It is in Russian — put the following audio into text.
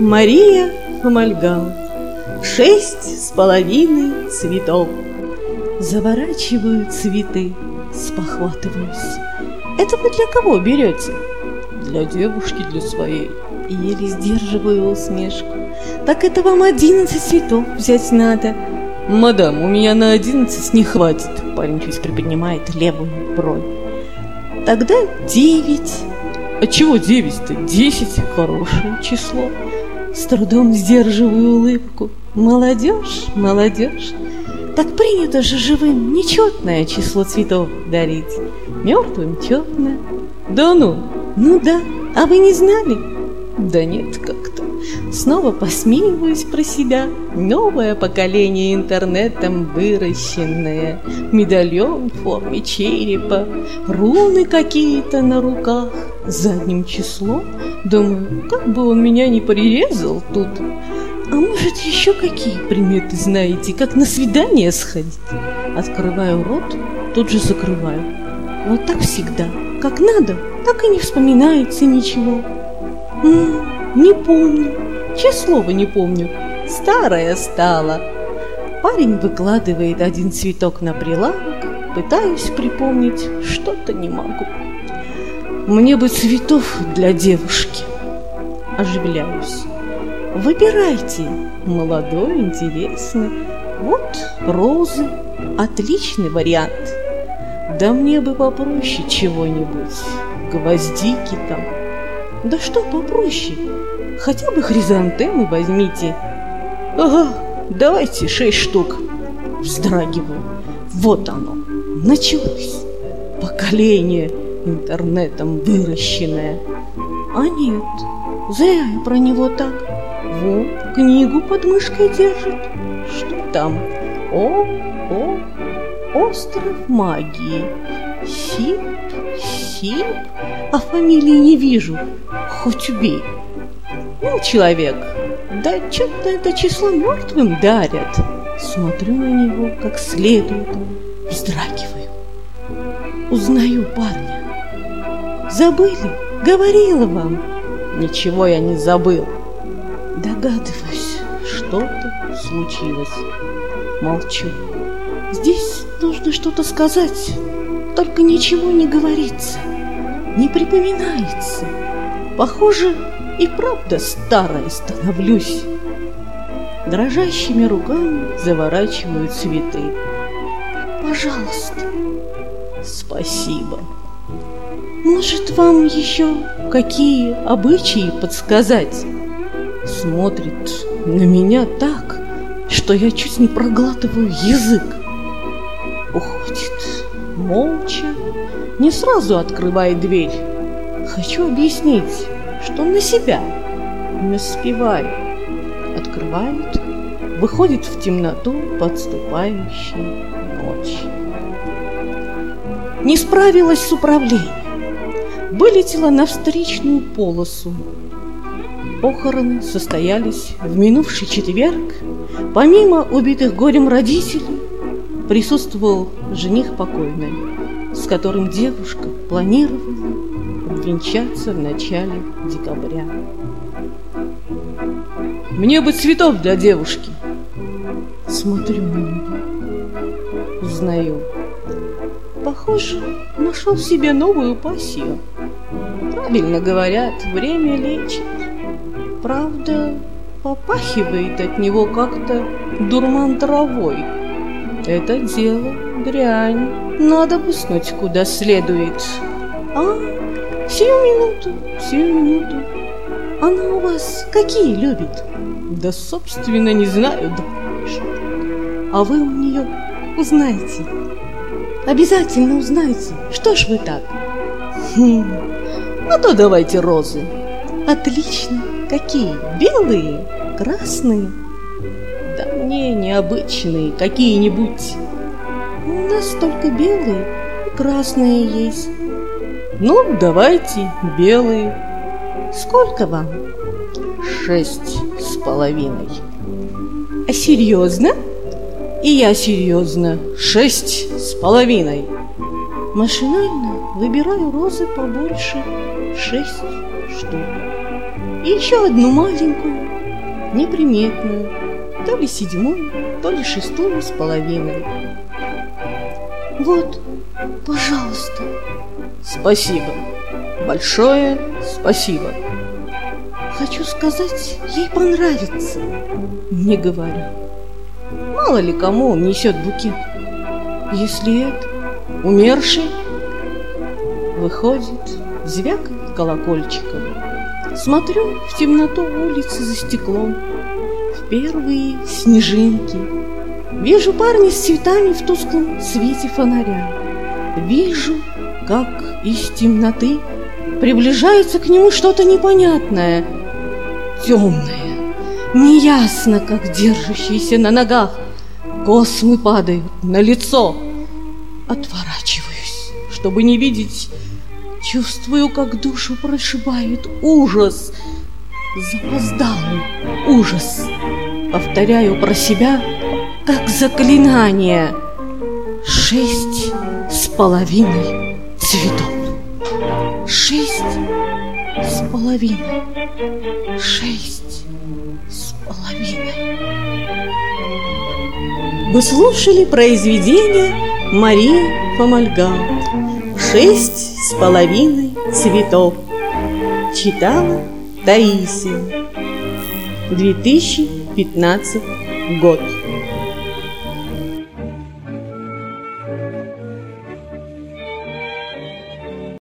Мария Амальгам Шесть с половиной цветов. Заворачиваю цветы, спохватываюсь. Это вы для кого берете? Для девушки, для своей. Еле сдерживаю усмешку. Так это вам одиннадцать цветов взять надо. Мадам, у меня на одиннадцать не хватит. Парень чуть приподнимает левую бровь Тогда девять. А чего девять-то? Десять – хорошее число с трудом сдерживаю улыбку. Молодежь, молодежь. Так принято же живым нечетное число цветов дарить. Мертвым четное. Да ну? Ну да. А вы не знали? Да нет, как-то. Снова посмеиваюсь про себя. Новое поколение интернетом выращенное. Медальон в форме черепа. Руны какие-то на руках задним числом. Думаю, как бы он меня не прирезал тут. А может, еще какие приметы знаете, как на свидание сходить? Открываю рот, тут же закрываю. Вот так всегда. Как надо, так и не вспоминается ничего. М -м, не помню. Честное слово, не помню. Старая стала. Парень выкладывает один цветок на прилавок. Пытаюсь припомнить, что-то не могу. Мне бы цветов для девушки. Оживляюсь. Выбирайте. Молодой, интересный. Вот розы. Отличный вариант. Да мне бы попроще чего-нибудь. Гвоздики там. Да что попроще? Хотя бы хризантемы возьмите. Ага, давайте шесть штук. Вздрагиваю. Вот оно. Началось. Поколение интернетом выращенное. А нет, зря я про него так. Вот, книгу под мышкой держит. Что там? О, о, остров магии. Сип, сип, а фамилии не вижу. Хоть убей. Ну, человек, да что-то это число мертвым дарят. Смотрю на него как следует, вздрагиваю. Узнаю парня. Забыли? Говорила вам. Ничего я не забыл. Догадываюсь, что-то случилось. Молчу. Здесь нужно что-то сказать, только ничего не говорится, не припоминается. Похоже, и правда старая становлюсь. Дрожащими руками заворачиваю цветы. Пожалуйста. Спасибо. Может, вам еще какие обычаи подсказать? Смотрит на меня так, что я чуть не проглатываю язык. Уходит молча, не сразу открывает дверь. Хочу объяснить, что на себя не успеваю. Открывает, выходит в темноту подступающей ночи. Не справилась с управлением вылетела на встречную полосу. Похороны состоялись в минувший четверг. Помимо убитых горем родителей, присутствовал жених покойной, с которым девушка планировала венчаться в начале декабря. Мне бы цветов для девушки. Смотрю на него, узнаю. Похоже, нашел себе новую пассию. Правильно говорят, время лечит. Правда, попахивает от него как-то дурман травой. Это дело дрянь. Надо бы снуть куда следует. А, сию минуту, сию минуту. Она у вас какие любит? Да, собственно, не знаю, да. А вы у нее узнаете. Обязательно узнаете. Что ж вы так? Хм, ну то давайте розы. Отлично. Какие? Белые? Красные? Да мне необычные, какие-нибудь. У нас только белые и красные есть. Ну, давайте белые. Сколько вам? Шесть с половиной. А серьезно? И я серьезно. Шесть с половиной. Машинально выбираю розы побольше, шесть штук. И еще одну маленькую, неприметную, то ли седьмую, то ли шестую с половиной. Вот, пожалуйста. Спасибо. Большое спасибо. Хочу сказать, ей понравится. Не говорю. Мало ли кому он несет букет. Если это умерший, выходит, звякает колокольчиком. Смотрю в темноту улицы за стеклом. В первые снежинки. Вижу парня с цветами в тусклом свете фонаря. Вижу, как из темноты приближается к нему что-то непонятное, темное, неясно, как держащееся на ногах. Космы падают на лицо. Отворачиваюсь, чтобы не видеть. Чувствую, как душу прошибает ужас. Запоздалый ужас. Повторяю про себя, как заклинание. Шесть половиной цветов. Шесть с половиной. Шесть с половиной. Вы слушали произведение Марии Фомальган «Шесть с половиной цветов». Читала Таисия. 2015 год.